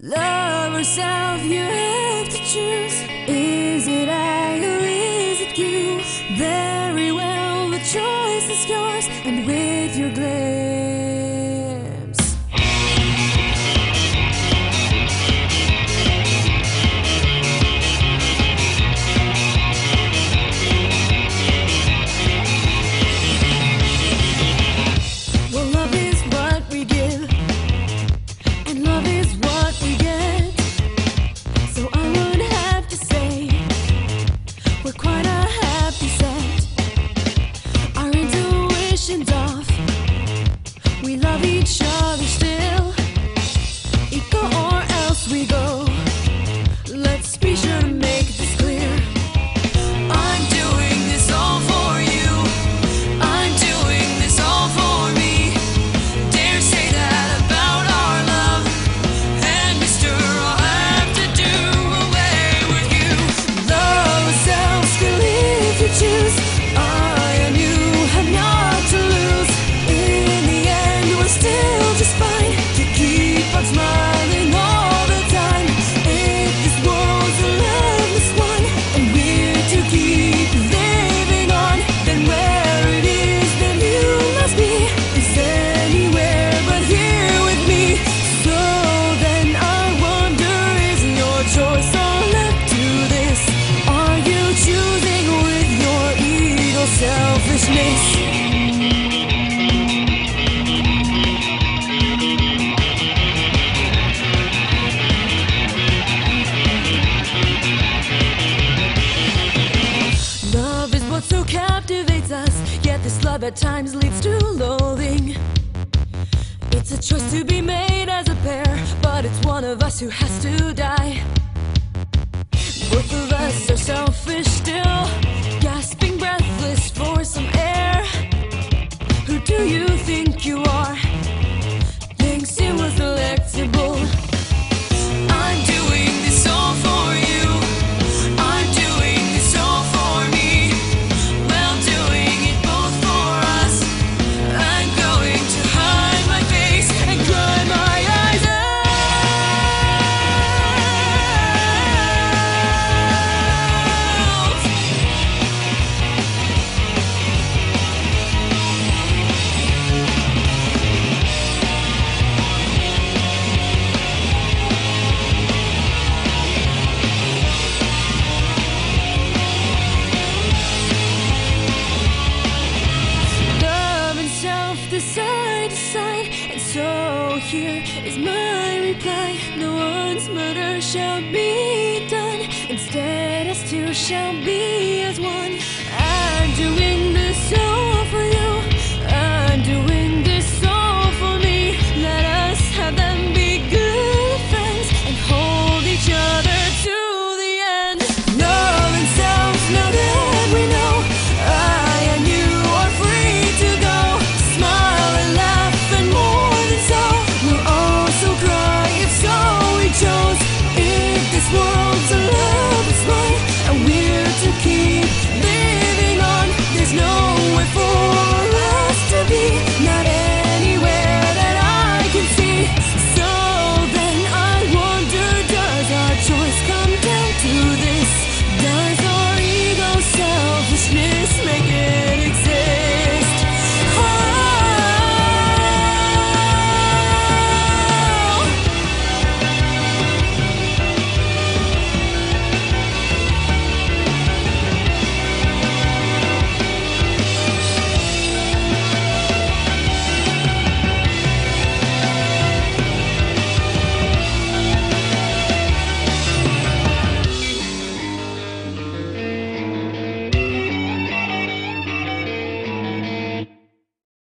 Love yourself, you have to choose. Is it I or is it you? Very well, the choice is yours, and with your glimpse. We love each other still. Or else we go. Let's be sure to make this clear. I'm doing this all for you. I'm doing this all for me. Dare say that about our love. And Mister, I'll have to do away with you. Love you choose. Love at times leads to loathing. It's a choice to be made as a pair, but it's one of us who has to die. Both of us so here is my reply No one's murder shall be done. Instead, us two shall be as one. I'm doing this